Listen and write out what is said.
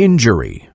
Injury.